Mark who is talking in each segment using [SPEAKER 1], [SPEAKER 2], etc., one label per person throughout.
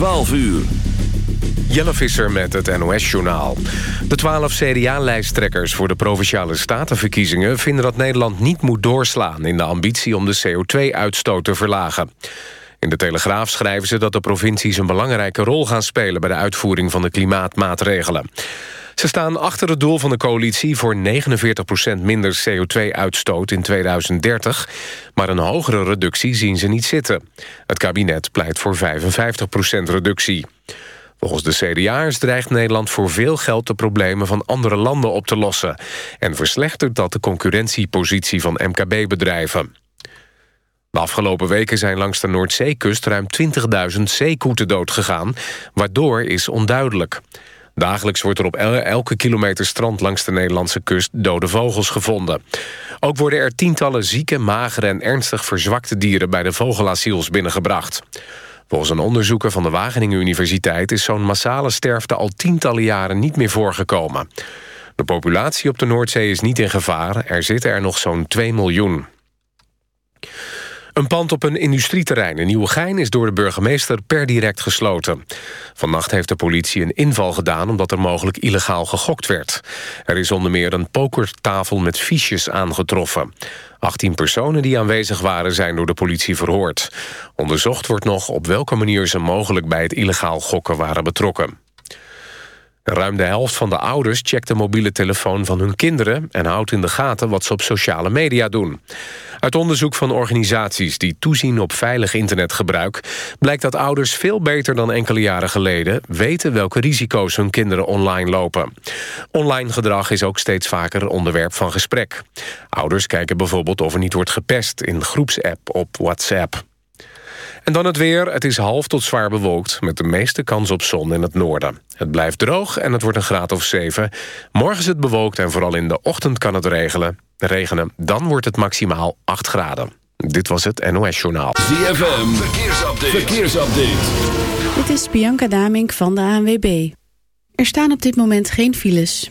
[SPEAKER 1] 12 uur.
[SPEAKER 2] Jelle Visser met het NOS-journaal. De twaalf CDA-lijsttrekkers voor de Provinciale Statenverkiezingen... vinden dat Nederland niet moet doorslaan... in de ambitie om de CO2-uitstoot te verlagen. In de Telegraaf schrijven ze dat de provincies een belangrijke rol gaan spelen... bij de uitvoering van de klimaatmaatregelen. Ze staan achter het doel van de coalitie voor 49% minder CO2-uitstoot in 2030. Maar een hogere reductie zien ze niet zitten. Het kabinet pleit voor 55% reductie. Volgens de CDA'ers dreigt Nederland voor veel geld de problemen van andere landen op te lossen. En verslechtert dat de concurrentiepositie van MKB-bedrijven. De afgelopen weken zijn langs de Noordzeekust ruim 20.000 zeekoeten doodgegaan. Waardoor is onduidelijk. Dagelijks wordt er op elke kilometer strand langs de Nederlandse kust dode vogels gevonden. Ook worden er tientallen zieke, magere en ernstig verzwakte dieren bij de vogelasiels binnengebracht. Volgens een onderzoeker van de Wageningen Universiteit is zo'n massale sterfte al tientallen jaren niet meer voorgekomen. De populatie op de Noordzee is niet in gevaar, er zitten er nog zo'n 2 miljoen. Een pand op een industrieterrein in Nieuwegein is door de burgemeester per direct gesloten. Vannacht heeft de politie een inval gedaan omdat er mogelijk illegaal gegokt werd. Er is onder meer een pokertafel met fiches aangetroffen. 18 personen die aanwezig waren zijn door de politie verhoord. Onderzocht wordt nog op welke manier ze mogelijk bij het illegaal gokken waren betrokken. Ruim de helft van de ouders checkt de mobiele telefoon van hun kinderen... en houdt in de gaten wat ze op sociale media doen. Uit onderzoek van organisaties die toezien op veilig internetgebruik... blijkt dat ouders veel beter dan enkele jaren geleden... weten welke risico's hun kinderen online lopen. Online gedrag is ook steeds vaker onderwerp van gesprek. Ouders kijken bijvoorbeeld of er niet wordt gepest... in groepsapp op WhatsApp. En dan het weer. Het is half tot zwaar bewolkt... met de meeste kans op zon in het noorden. Het blijft droog en het wordt een graad of 7. Morgen is het bewolkt en vooral in de ochtend kan het regelen. regenen. Dan wordt het maximaal 8 graden. Dit was het NOS Journaal.
[SPEAKER 1] ZFM, verkeersupdate. verkeersupdate.
[SPEAKER 3] Dit is Bianca Damink van de ANWB. Er staan op dit moment geen files.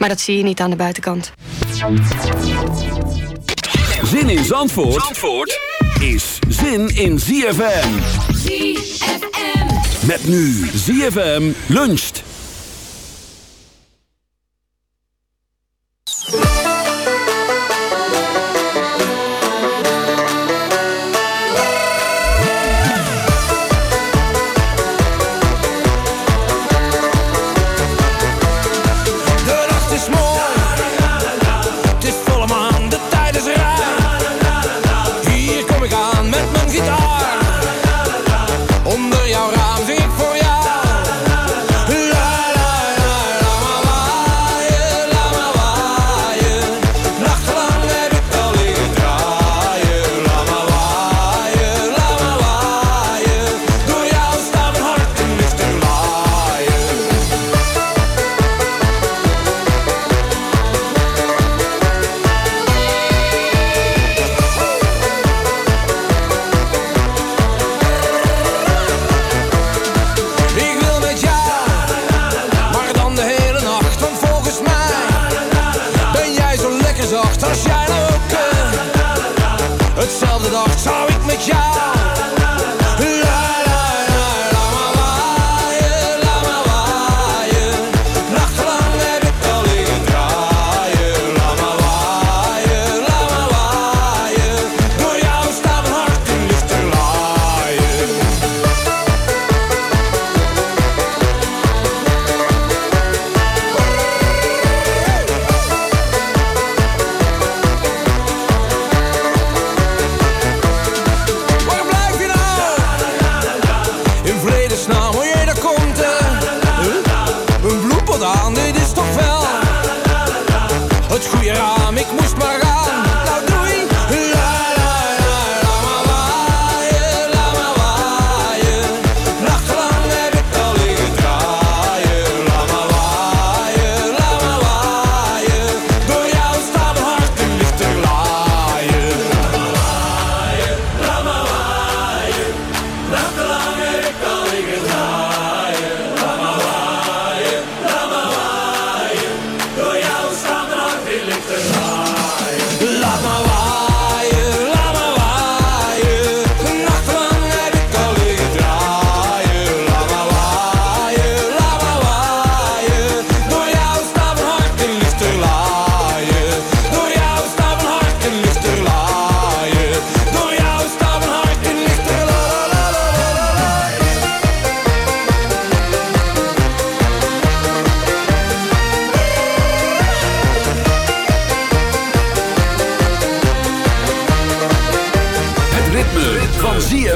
[SPEAKER 4] Maar dat zie je niet aan de buitenkant.
[SPEAKER 1] Zin in Zandvoort, Zandvoort is zin in ZFM.
[SPEAKER 5] ZFM.
[SPEAKER 1] Met nu ZFM luncht.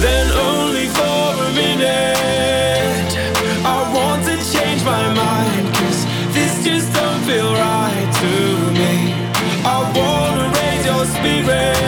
[SPEAKER 6] Then only for a minute, I want to change my mind. Cause this just don't feel right to me. I wanna raise your spirit.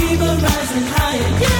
[SPEAKER 6] keep on rising higher. Yeah.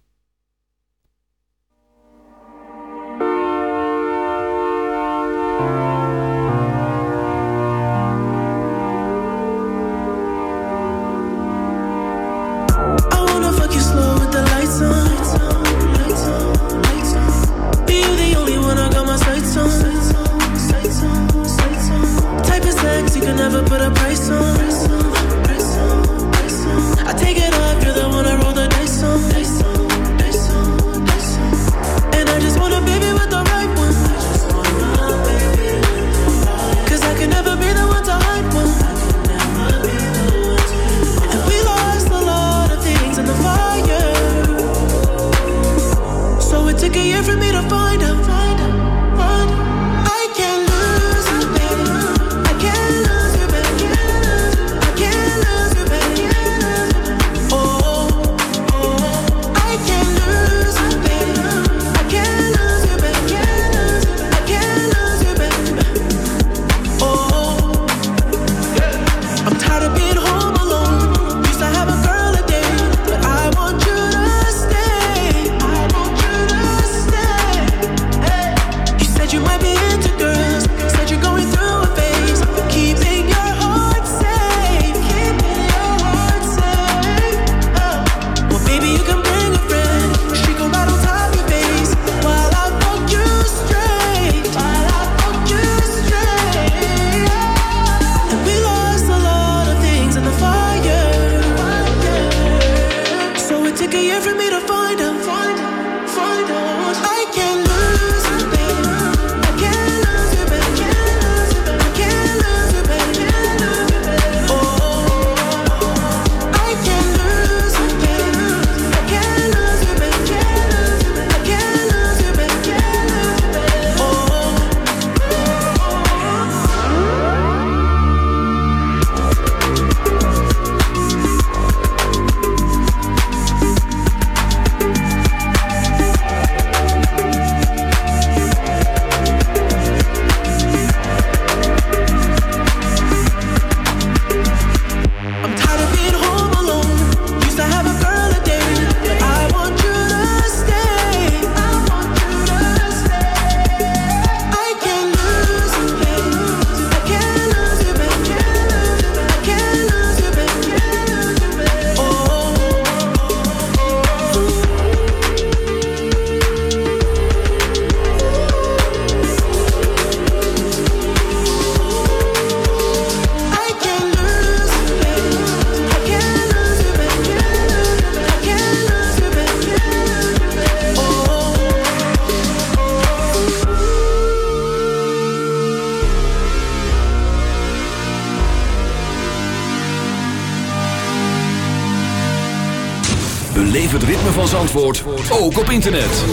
[SPEAKER 1] Zandvoort ook op internet.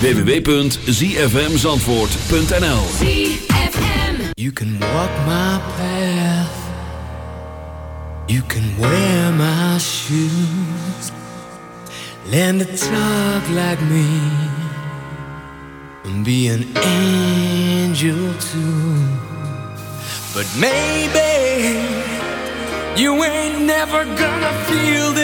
[SPEAKER 1] www.zfmzandvoort.nl
[SPEAKER 7] You can walk my path. You can wear my shoes. Learn to talk like me. And be an angel too. But maybe You ain't never gonna feel this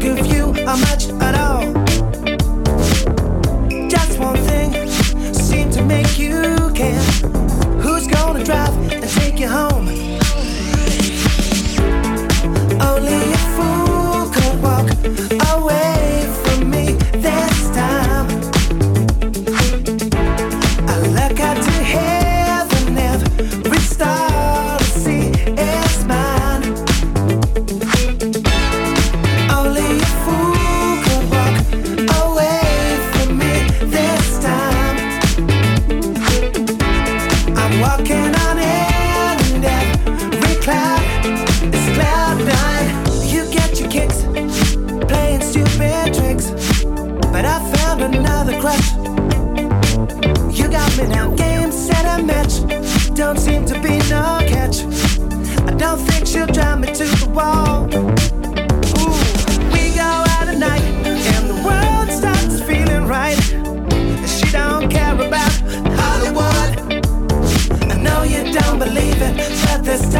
[SPEAKER 1] think
[SPEAKER 5] of you are much at all. Just one thing seemed to make you care. Who's gonna drive and take you home? Only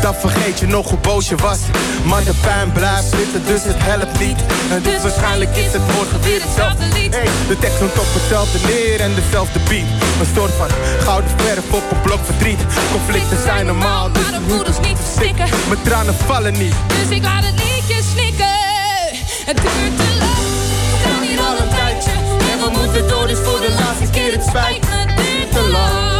[SPEAKER 8] Dan vergeet je nog hoe boos je was. Maar de pijn blijft zitten, dus het helpt niet. En dus waarschijnlijk is het morgen weer hetzelfde lied. Hey, de tekst komt op hetzelfde neer en dezelfde beat. Een soort van gouden verf op een blok verdriet. Conflicten zijn normaal, dus
[SPEAKER 9] Maar de voeders niet verstikken.
[SPEAKER 8] Mijn tranen vallen niet.
[SPEAKER 9] Dus ik laat het liedje snikken. Het duurt te lang. We staan hier al een tijdje. En we moeten door, dus voor de laatste keer. Het spijt me, het duurt te lang.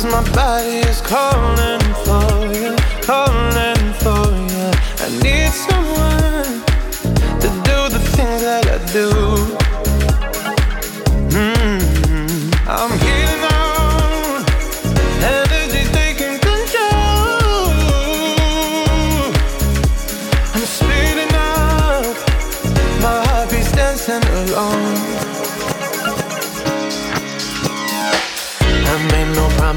[SPEAKER 10] Cause my body is calling for you, calling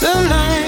[SPEAKER 10] Tonight.